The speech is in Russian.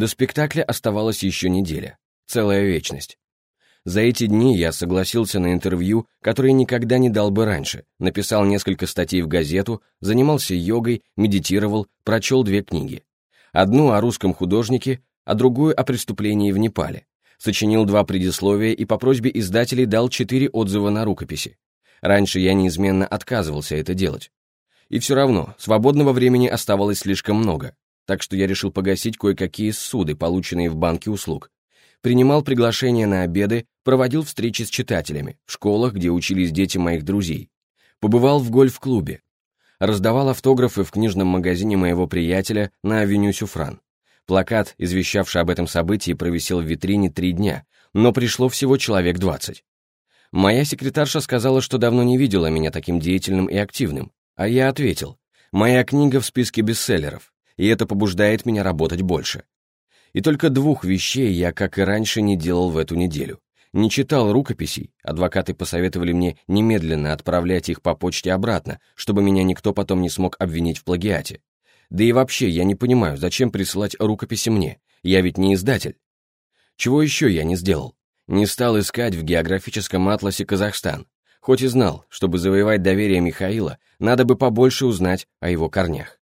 До спектакля оставалась еще неделя, целая вечность. За эти дни я согласился на интервью, которое никогда не дал бы раньше, написал несколько статей в газету, занимался йогой, медитировал, прочел две книги. Одну о русском художнике, а другую о преступлении в Непале. Сочинил два предисловия и по просьбе издателей дал четыре отзыва на рукописи. Раньше я неизменно отказывался это делать. И все равно, свободного времени оставалось слишком много, так что я решил погасить кое-какие суды, полученные в банке услуг. Принимал приглашения на обеды, проводил встречи с читателями, в школах, где учились дети моих друзей. Побывал в гольф-клубе. Раздавал автографы в книжном магазине моего приятеля на авеню Сюфран. Плакат, извещавший об этом событии, провисел в витрине три дня, но пришло всего человек двадцать. Моя секретарша сказала, что давно не видела меня таким деятельным и активным, а я ответил, моя книга в списке бестселлеров, и это побуждает меня работать больше. И только двух вещей я, как и раньше, не делал в эту неделю. Не читал рукописей, адвокаты посоветовали мне немедленно отправлять их по почте обратно, чтобы меня никто потом не смог обвинить в плагиате. Да и вообще, я не понимаю, зачем присылать рукописи мне, я ведь не издатель. Чего еще я не сделал? Не стал искать в географическом атласе Казахстан, Хоть и знал, чтобы завоевать доверие Михаила, надо бы побольше узнать о его корнях.